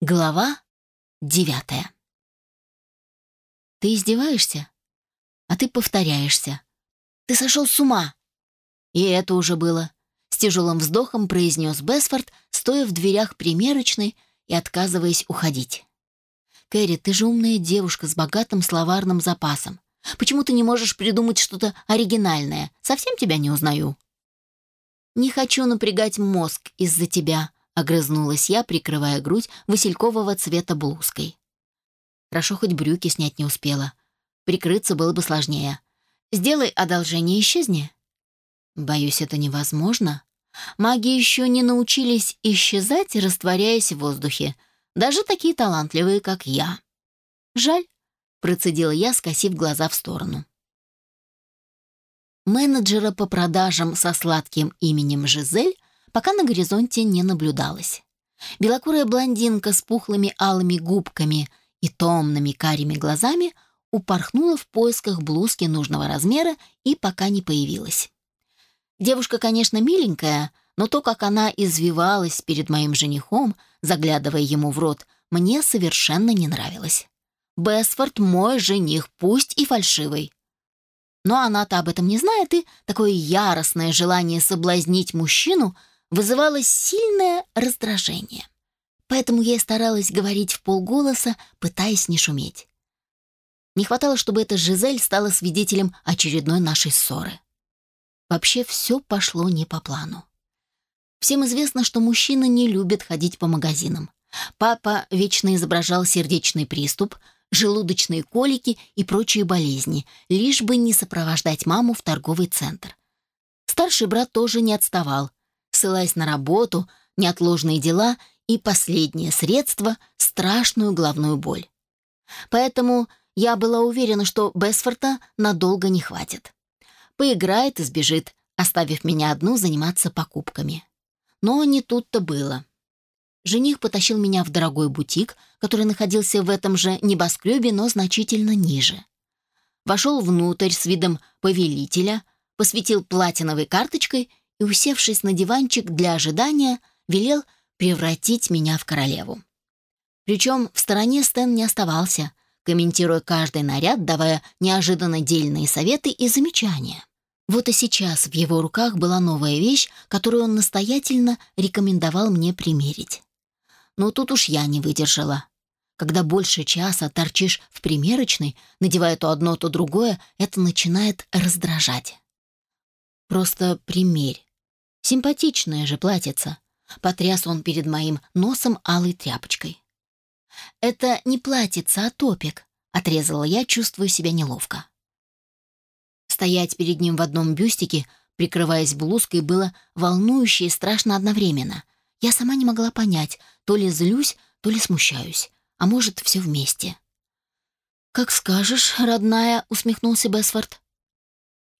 Глава девятая. Ты издеваешься? А ты повторяешься. Ты сошел с ума. И это уже было. С тяжелым вздохом произнес Бесфорд, стоя в дверях примерочной и отказываясь уходить. «Кэрри, ты же умная девушка с богатым словарным запасом. Почему ты не можешь придумать что-то оригинальное? Совсем тебя не узнаю». «Не хочу напрягать мозг из-за тебя», — огрызнулась я, прикрывая грудь василькового цвета блузкой. Хорошо, хоть брюки снять не успела. Прикрыться было бы сложнее. «Сделай одолжение, исчезни». Боюсь, это невозможно. Маги еще не научились исчезать, растворяясь в воздухе. Даже такие талантливые, как я. Жаль, процедила я, скосив глаза в сторону. Менеджера по продажам со сладким именем Жизель пока на горизонте не наблюдалось. Белокурая блондинка с пухлыми алыми губками и томными карими глазами упорхнула в поисках блузки нужного размера и пока не появилась. Девушка, конечно, миленькая, но то, как она извивалась перед моим женихом, заглядывая ему в рот, мне совершенно не нравилось. Бесфорд мой жених, пусть и фальшивый. Но она-то об этом не знает, и такое яростное желание соблазнить мужчину вызывало сильное раздражение. Поэтому я старалась говорить в полголоса, пытаясь не шуметь. Не хватало, чтобы эта Жизель стала свидетелем очередной нашей ссоры. Вообще все пошло не по плану. Всем известно, что мужчина не любит ходить по магазинам. Папа вечно изображал сердечный приступ, желудочные колики и прочие болезни, лишь бы не сопровождать маму в торговый центр. Старший брат тоже не отставал, ссылаясь на работу, неотложные дела и последнее средство — страшную головную боль. Поэтому я была уверена, что Бесфорта надолго не хватит. Поиграет и сбежит, оставив меня одну заниматься покупками. Но не тут-то было. Жених потащил меня в дорогой бутик, который находился в этом же небоскребе, но значительно ниже. Вошел внутрь с видом повелителя, посветил платиновой карточкой и, усевшись на диванчик для ожидания, велел превратить меня в королеву. Причем в стороне Стэн не оставался, комментируя каждый наряд, давая неожиданно дельные советы и замечания. Вот и сейчас в его руках была новая вещь, которую он настоятельно рекомендовал мне примерить. Но тут уж я не выдержала. Когда больше часа торчишь в примерочной, надевая то одно, то другое, это начинает раздражать. Просто примерь. Симпатичная же платьица. Потряс он перед моим носом алой тряпочкой. «Это не платьица, а топик», — отрезала я, чувствуя себя неловко. Стоять перед ним в одном бюстике, прикрываясь блузкой, было волнующе и страшно одновременно. Я сама не могла понять, то ли злюсь, то ли смущаюсь, а может, все вместе. «Как скажешь, родная», — усмехнулся Бесфорд.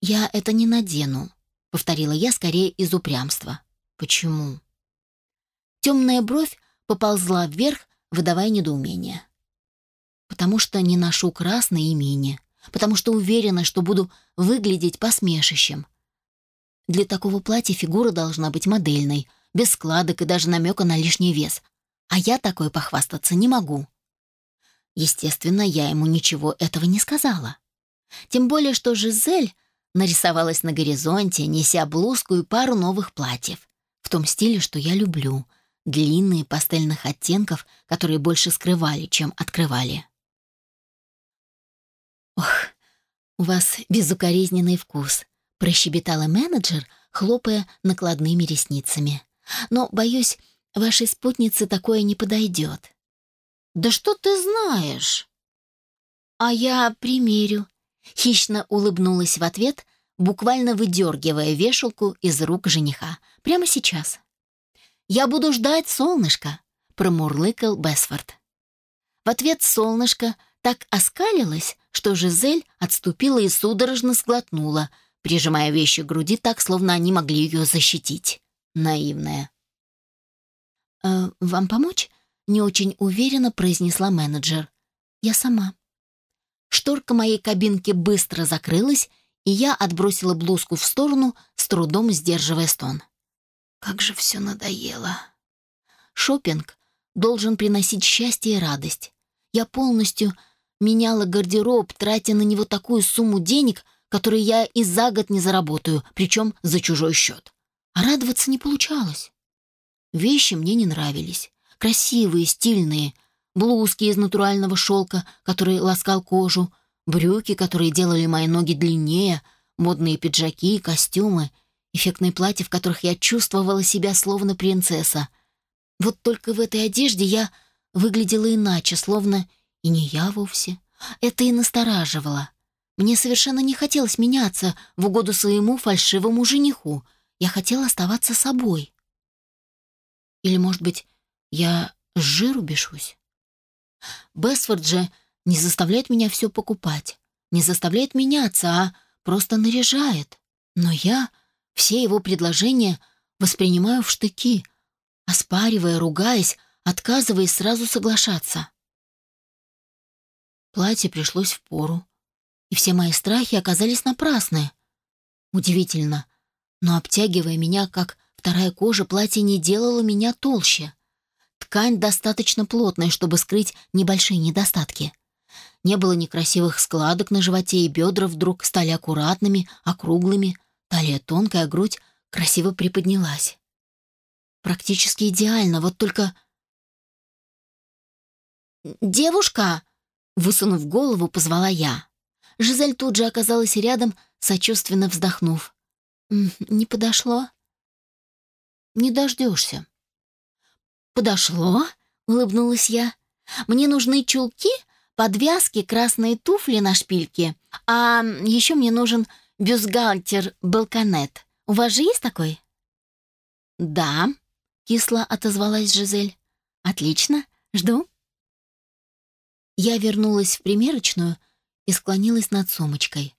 «Я это не надену», — повторила я скорее из упрямства. «Почему?» Темная бровь поползла вверх, выдавая недоумение. «Потому что не ношу красное имени, потому что уверена, что буду выглядеть посмешищем. Для такого платья фигура должна быть модельной, без складок и даже намека на лишний вес. А я такой похвастаться не могу». Естественно, я ему ничего этого не сказала. Тем более, что Жизель нарисовалась на горизонте, неся блузку и пару новых платьев. В том стиле, что я люблю, длинные пастельных оттенков, которые больше скрывали, чем открывали. «Ох, у вас безукоризненный вкус», — прощебетала менеджер, хлопая накладными ресницами. «Но, боюсь, вашей спутнице такое не подойдет». «Да что ты знаешь?» «А я примерю», — хищно улыбнулась в ответ, буквально выдергивая вешалку из рук жениха. «Прямо сейчас». «Я буду ждать солнышко», — промурлыкал Бесфорд. В ответ солнышко так оскалилось, что Жизель отступила и судорожно сглотнула, прижимая вещи к груди так, словно они могли ее защитить. Наивная. «Э, «Вам помочь?» — не очень уверенно произнесла менеджер. «Я сама». Шторка моей кабинки быстро закрылась, и я отбросила блузку в сторону, с трудом сдерживая стон. Как же все надоело. Шопинг должен приносить счастье и радость. Я полностью меняла гардероб, тратя на него такую сумму денег, которую я и за год не заработаю, причем за чужой счет. А радоваться не получалось. Вещи мне не нравились. Красивые, стильные, блузки из натурального шелка, который ласкал кожу, брюки, которые делали мои ноги длиннее, модные пиджаки, костюмы, эффектные платья, в которых я чувствовала себя словно принцесса. Вот только в этой одежде я выглядела иначе, словно и не я вовсе. Это и настораживало. Мне совершенно не хотелось меняться в угоду своему фальшивому жениху. Я хотела оставаться собой. Или, может быть, я с жиру бешусь? Бесфорд же не заставляет меня все покупать, не заставляет меняться, а просто наряжает. Но я все его предложения воспринимаю в штыки, оспаривая, ругаясь, отказываясь сразу соглашаться. Платье пришлось в пору, и все мои страхи оказались напрасны. Удивительно, но обтягивая меня, как вторая кожа, платье не делало меня толще. Ткань достаточно плотная, чтобы скрыть небольшие недостатки. Не было некрасивых складок на животе, и бедра вдруг стали аккуратными, округлыми, талия тонкая, грудь красиво приподнялась. Практически идеально, вот только... «Девушка!» — высунув голову, позвала я. Жизель тут же оказалась рядом, сочувственно вздохнув. «Не подошло?» «Не дождешься». «Подошло?» — улыбнулась я. «Мне нужны чулки, подвязки, красные туфли на шпильке, а еще мне нужен бюстгальтер «Балконет». У вас же есть такой?» «Да», — кисло отозвалась Жизель. «Отлично, жду». Я вернулась в примерочную и склонилась над сумочкой.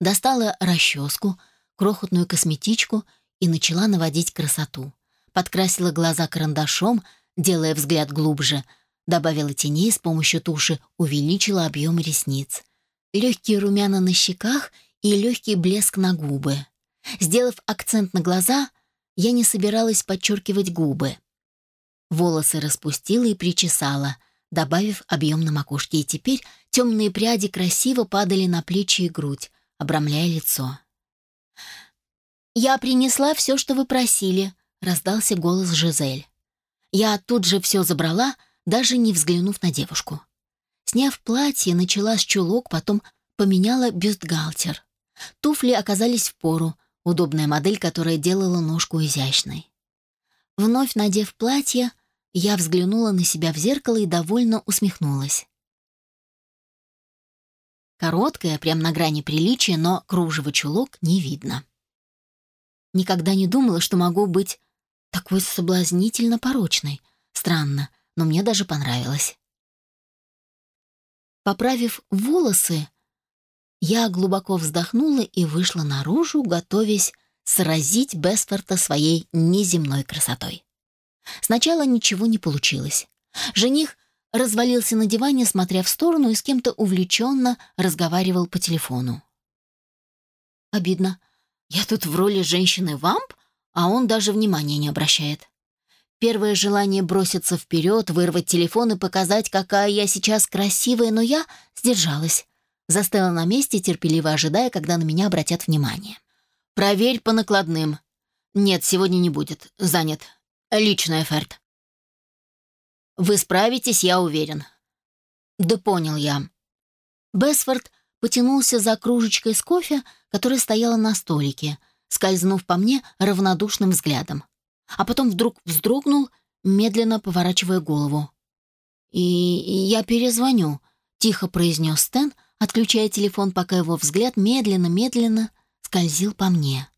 Достала расческу, крохотную косметичку и начала наводить красоту. Подкрасила глаза карандашом, делая взгляд глубже, добавила теней с помощью туши, увеличила объем ресниц. Легкие румяна на щеках и легкий блеск на губы. Сделав акцент на глаза, я не собиралась подчеркивать губы. Волосы распустила и причесала, добавив объем на макушке, и теперь темные пряди красиво падали на плечи и грудь, обрамляя лицо. «Я принесла все, что вы просили», — раздался голос Жизель. Я тут же все забрала, даже не взглянув на девушку. Сняв платье, начала с чулок, потом поменяла бюстгальтер. Туфли оказались в пору, удобная модель, которая делала ножку изящной. Вновь надев платье, я взглянула на себя в зеркало и довольно усмехнулась. Короткая, прям на грани приличия, но кружево чулок не видно. Никогда не думала, что могу быть такой соблазнительно порочной. Странно, но мне даже понравилось. Поправив волосы, я глубоко вздохнула и вышла наружу, готовясь сразить Бесфорта своей неземной красотой. Сначала ничего не получилось. Жених развалился на диване, смотря в сторону, и с кем-то увлеченно разговаривал по телефону. Обидно. Я тут в роли женщины-вамп, а он даже внимания не обращает. Первое желание броситься вперед, вырвать телефон и показать, какая я сейчас красивая, но я сдержалась. Застыла на месте, терпеливо ожидая, когда на меня обратят внимание. «Проверь по накладным». «Нет, сегодня не будет. Занят. Личный оферт». «Вы справитесь, я уверен». «Да понял я». Бесфорд потянулся за кружечкой с кофе, которая стояла на столике, скользнув по мне равнодушным взглядом. А потом вдруг вздрогнул, медленно поворачивая голову. «И я перезвоню», — тихо произнес Стэн, отключая телефон, пока его взгляд медленно-медленно скользил по мне.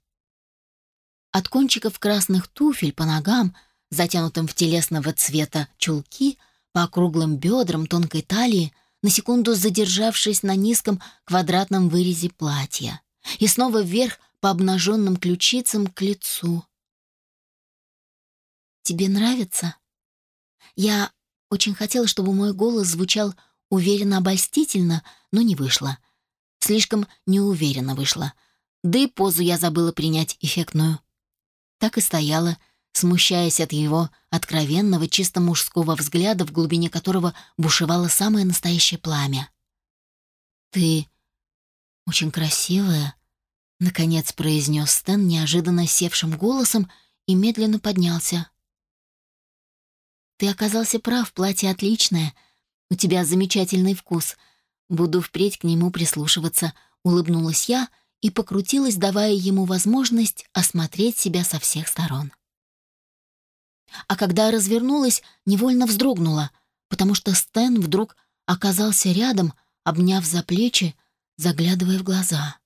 От кончиков красных туфель по ногам, затянутым в телесного цвета чулки, по округлым бедрам, тонкой талии, на секунду задержавшись на низком квадратном вырезе платья, и снова вверх по обнаженным ключицам к лицу. «Тебе нравится?» Я очень хотела, чтобы мой голос звучал уверенно обольстительно, но не вышло. Слишком неуверенно вышло. Да и позу я забыла принять эффектную. Так и стояла, смущаясь от его откровенного, чисто мужского взгляда, в глубине которого бушевало самое настоящее пламя. «Ты очень красивая», — наконец произнес Стэн неожиданно севшим голосом и медленно поднялся. «Ты оказался прав, платье отличное. У тебя замечательный вкус. Буду впредь к нему прислушиваться», — улыбнулась я и покрутилась, давая ему возможность осмотреть себя со всех сторон. А когда развернулась, невольно вздрогнула, потому что Стэн вдруг оказался рядом, обняв за плечи, заглядывая в глаза.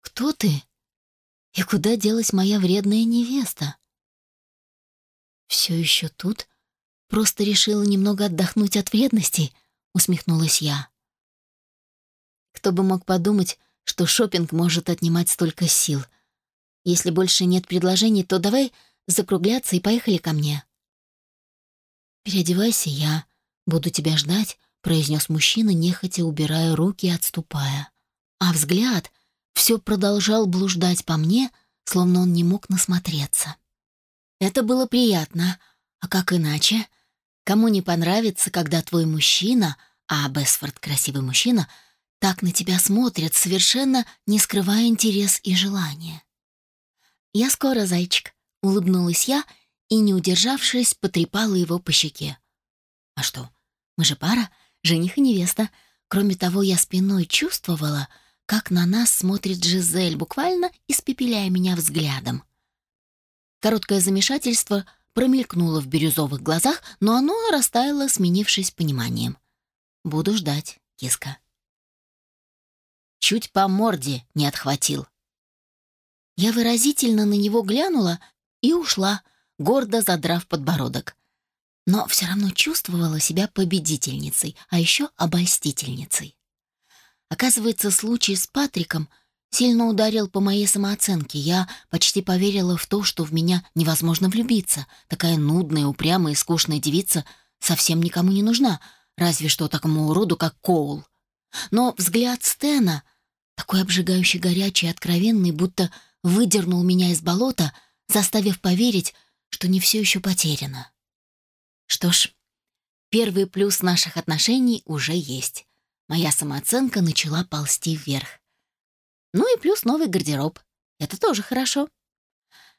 «Кто ты? И куда делась моя вредная невеста?» «Все еще тут? Просто решила немного отдохнуть от вредностей?» — усмехнулась я. Кто бы мог подумать, что шопинг может отнимать столько сил. Если больше нет предложений, то давай закругляться и поехали ко мне. «Переодевайся, я буду тебя ждать», — произнес мужчина, нехотя убирая руки и отступая. А взгляд все продолжал блуждать по мне, словно он не мог насмотреться. Это было приятно, а как иначе? Кому не понравится, когда твой мужчина, а Бесфорд красивый мужчина, так на тебя смотрит, совершенно не скрывая интерес и желания. «Я скоро, зайчик», — улыбнулась я и, не удержавшись, потрепала его по щеке. «А что, мы же пара, жених и невеста. Кроме того, я спиной чувствовала, как на нас смотрит Жизель, буквально испепеляя меня взглядом. Короткое замешательство промелькнуло в бирюзовых глазах, но оно растаяло, сменившись пониманием. «Буду ждать, киска». Чуть по морде не отхватил. Я выразительно на него глянула и ушла, гордо задрав подбородок но все равно чувствовала себя победительницей, а еще обольстительницей. Оказывается, случай с Патриком сильно ударил по моей самооценке. Я почти поверила в то, что в меня невозможно влюбиться. Такая нудная, упрямая и скучная девица совсем никому не нужна, разве что такому уроду, как Коул. Но взгляд Стена, такой обжигающий горячий и откровенный, будто выдернул меня из болота, заставив поверить, что не все еще потеряно. Что ж, первый плюс наших отношений уже есть. Моя самооценка начала ползти вверх. Ну и плюс новый гардероб. Это тоже хорошо.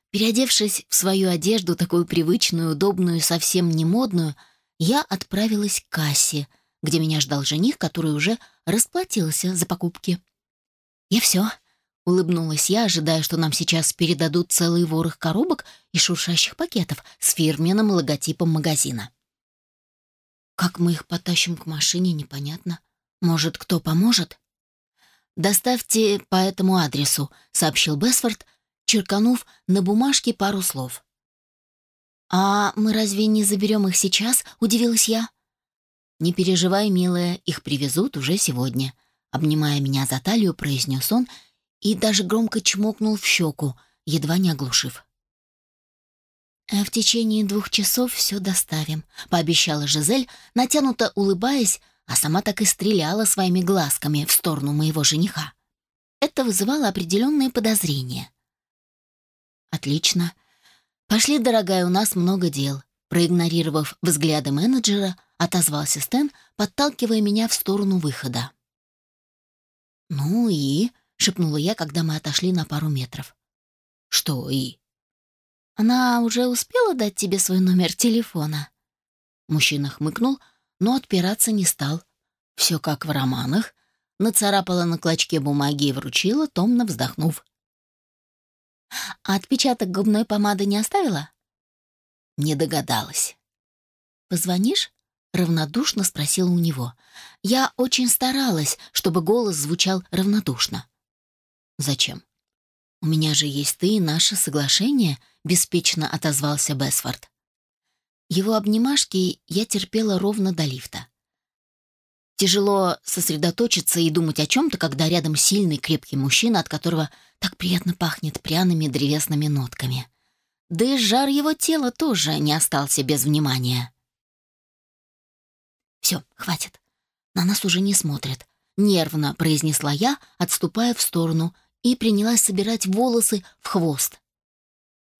Переодевшись в свою одежду, такую привычную, удобную, совсем не модную, я отправилась к кассе, где меня ждал жених, который уже расплатился за покупки. «Я все», — улыбнулась я, ожидая, что нам сейчас передадут целый ворох коробок и шуршащих пакетов с фирменным логотипом магазина. Как мы их потащим к машине, непонятно. Может, кто поможет? «Доставьте по этому адресу», — сообщил Бесфорд, черканув на бумажке пару слов. «А мы разве не заберем их сейчас?» — удивилась я. «Не переживай, милая, их привезут уже сегодня», — обнимая меня за талию, произнес он и даже громко чмокнул в щеку, едва не оглушив. «В течение двух часов все доставим», — пообещала Жизель, натянуто улыбаясь, а сама так и стреляла своими глазками в сторону моего жениха. Это вызывало определенные подозрения. «Отлично. Пошли, дорогая, у нас много дел», — проигнорировав взгляды менеджера, отозвался Стэн, подталкивая меня в сторону выхода. «Ну и...» — шепнула я, когда мы отошли на пару метров. «Что «и»?» Она уже успела дать тебе свой номер телефона?» Мужчина хмыкнул, но отпираться не стал. Все как в романах. Нацарапала на клочке бумаги и вручила, томно вздохнув. «А отпечаток губной помады не оставила?» Не догадалась. «Позвонишь?» — равнодушно спросила у него. Я очень старалась, чтобы голос звучал равнодушно. «Зачем?» «У меня же есть ты и наше соглашение», — беспечно отозвался Бесфорд. Его обнимашки я терпела ровно до лифта. Тяжело сосредоточиться и думать о чем-то, когда рядом сильный крепкий мужчина, от которого так приятно пахнет пряными древесными нотками. Да и жар его тела тоже не остался без внимания. «Все, хватит. На нас уже не смотрят», — нервно произнесла я, отступая в сторону и принялась собирать волосы в хвост.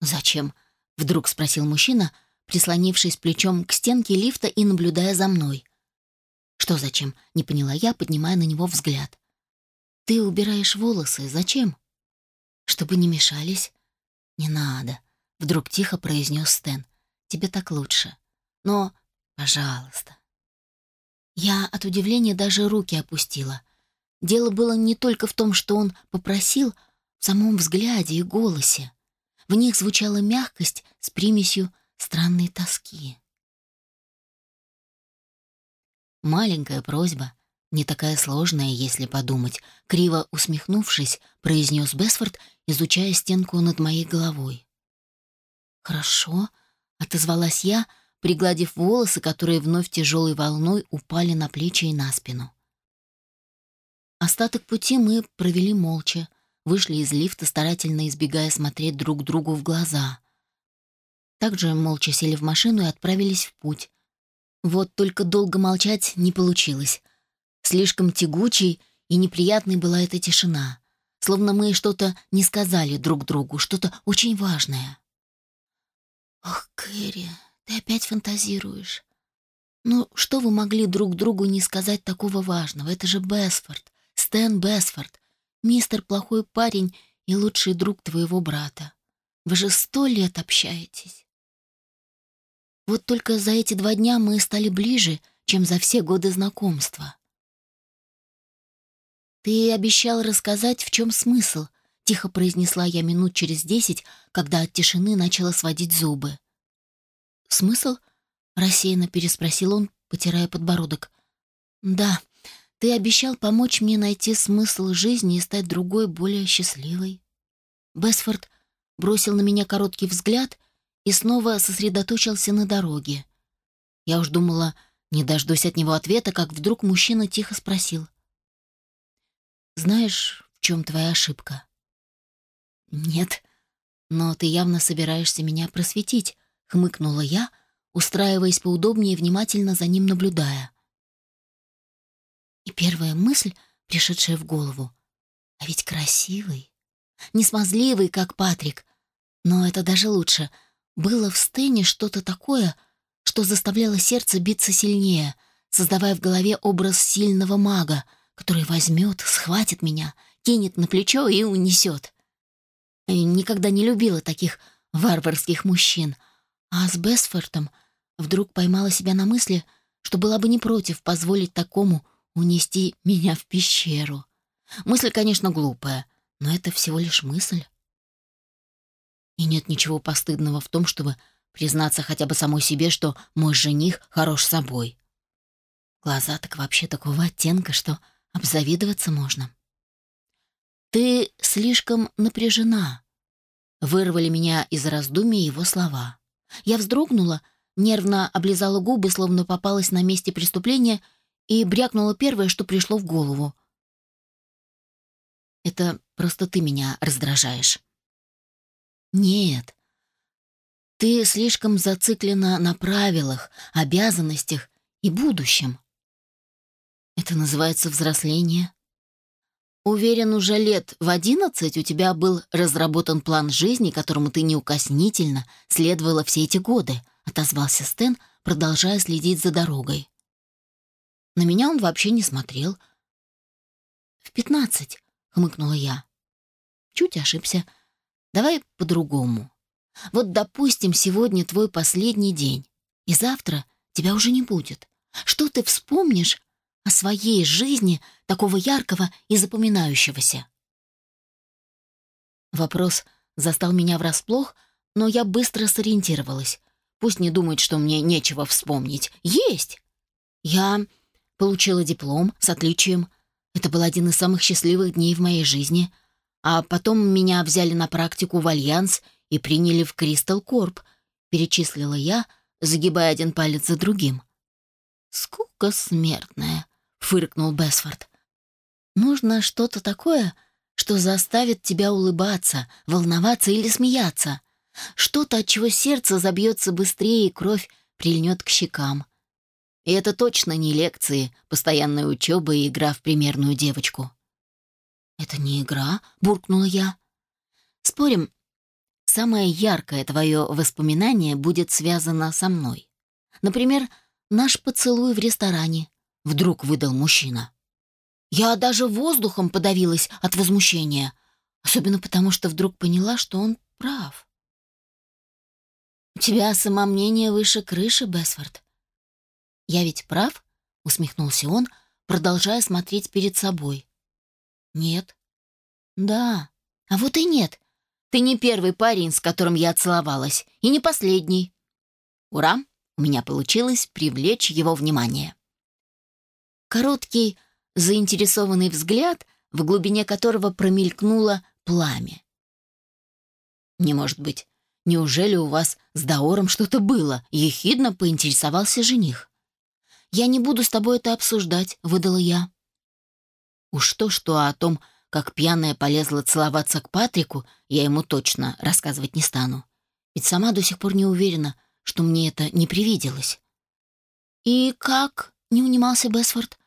«Зачем?» — вдруг спросил мужчина, прислонившись плечом к стенке лифта и наблюдая за мной. «Что зачем?» — не поняла я, поднимая на него взгляд. «Ты убираешь волосы. Зачем?» «Чтобы не мешались». «Не надо», — вдруг тихо произнес Стэн. «Тебе так лучше. Но, пожалуйста». Я от удивления даже руки опустила. Дело было не только в том, что он попросил, в самом взгляде и голосе. В них звучала мягкость с примесью странной тоски. Маленькая просьба, не такая сложная, если подумать, криво усмехнувшись, произнес Бесфорд, изучая стенку над моей головой. «Хорошо», — отозвалась я, пригладив волосы, которые вновь тяжелой волной упали на плечи и на спину. Остаток пути мы провели молча, вышли из лифта, старательно избегая смотреть друг другу в глаза. Также молча сели в машину и отправились в путь. Вот только долго молчать не получилось. Слишком тягучей и неприятной была эта тишина. Словно мы что-то не сказали друг другу, что-то очень важное. «Ох, Кэрри, ты опять фантазируешь. Ну, что вы могли друг другу не сказать такого важного? Это же Бесфорд, Стэн Бесфорд, мистер плохой парень и лучший друг твоего брата. Вы же сто лет общаетесь. Вот только за эти два дня мы стали ближе, чем за все годы знакомства. «Ты обещал рассказать, в чем смысл», — тихо произнесла я минут через десять, когда от тишины начала сводить зубы. «Смысл?» — рассеянно переспросил он, потирая подбородок. «Да, ты обещал помочь мне найти смысл жизни и стать другой, более счастливой». Бесфорд бросил на меня короткий взгляд и снова сосредоточился на дороге. Я уж думала, не дождусь от него ответа, как вдруг мужчина тихо спросил. Знаешь, в чем твоя ошибка? Нет, но ты явно собираешься меня просветить, хмыкнула я, устраиваясь поудобнее и внимательно за ним наблюдая. И первая мысль, пришедшая в голову, а ведь красивый, не смазливый, как Патрик, но это даже лучше. Было в Стэне что-то такое, что заставляло сердце биться сильнее, создавая в голове образ сильного мага — который возьмет, схватит меня, кинет на плечо и унесет. Я никогда не любила таких варварских мужчин, а с Бесфортом вдруг поймала себя на мысли, что была бы не против позволить такому унести меня в пещеру. Мысль, конечно, глупая, но это всего лишь мысль. И нет ничего постыдного в том, чтобы признаться хотя бы самой себе, что мой жених хорош собой. Глаза так вообще такого оттенка, что Обзавидоваться можно. «Ты слишком напряжена», — вырвали меня из раздумий его слова. Я вздрогнула, нервно облизала губы, словно попалась на месте преступления, и брякнула первое, что пришло в голову. «Это просто ты меня раздражаешь». «Нет», ты слишком зациклена на правилах, обязанностях и будущем. Это называется взросление. Уверен, уже лет в одиннадцать у тебя был разработан план жизни, которому ты неукоснительно следовала все эти годы, отозвался Стэн, продолжая следить за дорогой. На меня он вообще не смотрел. В пятнадцать, хмыкнула я. Чуть ошибся. Давай по-другому. Вот, допустим, сегодня твой последний день, и завтра тебя уже не будет. Что ты вспомнишь о своей жизни, такого яркого и запоминающегося. Вопрос застал меня врасплох, но я быстро сориентировалась. Пусть не думает, что мне нечего вспомнить. Есть! Я получила диплом с отличием. Это был один из самых счастливых дней в моей жизни. А потом меня взяли на практику в Альянс и приняли в Кристал Корп, перечислила я, загибая один палец за другим. Скука смертная фыркнул Бесфорд. Нужно что-то такое, что заставит тебя улыбаться, волноваться или смеяться. Что-то, от чего сердце забьется быстрее и кровь прильнет к щекам. И это точно не лекции, постоянная учеба и игра в примерную девочку. «Это не игра», — буркнула я. «Спорим, самое яркое твое воспоминание будет связано со мной? Например, наш поцелуй в ресторане, вдруг выдал мужчина. Я даже воздухом подавилась от возмущения, особенно потому, что вдруг поняла, что он прав. «У тебя самомнение выше крыши, Бесфорд». «Я ведь прав?» — усмехнулся он, продолжая смотреть перед собой. «Нет». «Да. А вот и нет. Ты не первый парень, с которым я целовалась, и не последний». «Ура! У меня получилось привлечь его внимание». Короткий, заинтересованный взгляд, в глубине которого промелькнуло пламя. «Не может быть. Неужели у вас с Даором что-то было?» — ехидно поинтересовался жених. «Я не буду с тобой это обсуждать», — выдала я. Уж то-что о том, как пьяная полезла целоваться к Патрику, я ему точно рассказывать не стану. Ведь сама до сих пор не уверена, что мне это не привиделось. «И как?» — не унимался Бесфорд.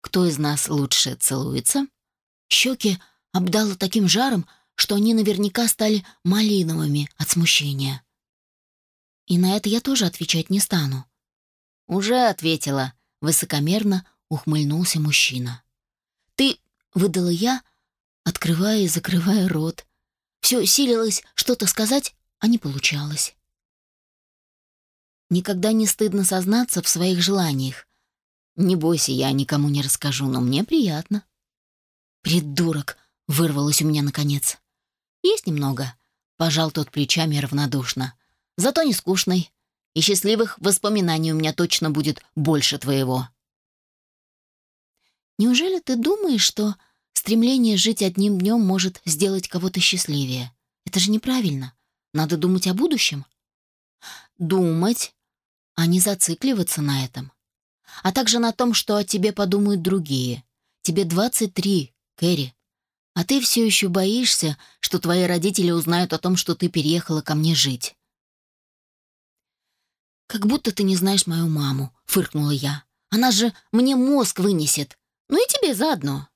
«Кто из нас лучше целуется?» Щеки обдало таким жаром, что они наверняка стали малиновыми от смущения. И на это я тоже отвечать не стану. «Уже ответила», — высокомерно ухмыльнулся мужчина. Выдала я, открывая и закрывая рот. Все силилось что-то сказать, а не получалось. Никогда не стыдно сознаться в своих желаниях. Не бойся, я никому не расскажу, но мне приятно. «Придурок!» — вырвалось у меня наконец. «Есть немного», — пожал тот плечами равнодушно. «Зато не скучный, и счастливых воспоминаний у меня точно будет больше твоего». «Неужели ты думаешь, что стремление жить одним днем может сделать кого-то счастливее? Это же неправильно. Надо думать о будущем». «Думать, а не зацикливаться на этом. А также на том, что о тебе подумают другие. Тебе 23, Кэрри. А ты все еще боишься, что твои родители узнают о том, что ты переехала ко мне жить. «Как будто ты не знаешь мою маму», — фыркнула я. «Она же мне мозг вынесет. Ну и тебе заодно».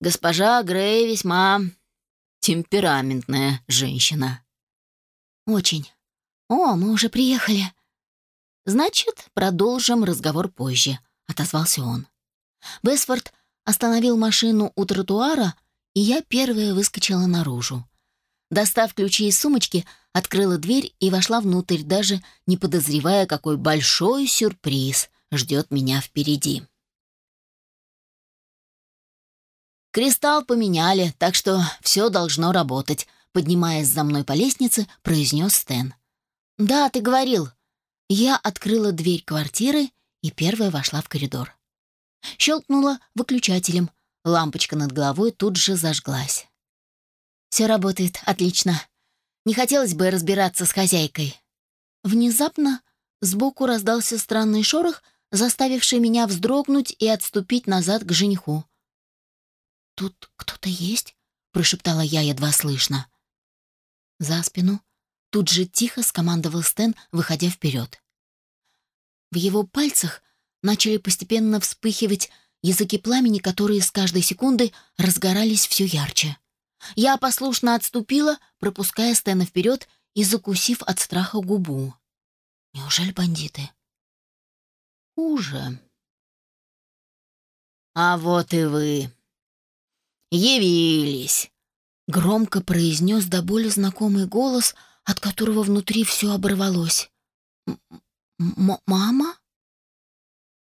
Госпожа Грей весьма темпераментная женщина. «Очень. О, мы уже приехали». «Значит, продолжим разговор позже», — отозвался он. Бесфорд остановил машину у тротуара, и я первая выскочила наружу. Достав ключи из сумочки, открыла дверь и вошла внутрь, даже не подозревая, какой большой сюрприз ждет меня впереди. «Кристалл поменяли, так что все должно работать», поднимаясь за мной по лестнице, произнес Стэн. «Да, ты говорил». Я открыла дверь квартиры и первая вошла в коридор. Щелкнула выключателем. Лампочка над головой тут же зажглась. «Все работает, отлично. Не хотелось бы разбираться с хозяйкой». Внезапно сбоку раздался странный шорох, заставивший меня вздрогнуть и отступить назад к жениху. «Тут кто-то есть?» — прошептала я едва слышно. За спину тут же тихо скомандовал Стэн, выходя вперед. В его пальцах начали постепенно вспыхивать языки пламени, которые с каждой секунды разгорались все ярче. Я послушно отступила, пропуская Стэна вперед и закусив от страха губу. Неужели бандиты? Хуже. «А вот и вы. Явились!» Громко произнес до боли знакомый голос, от которого внутри все оборвалось. «Мама?»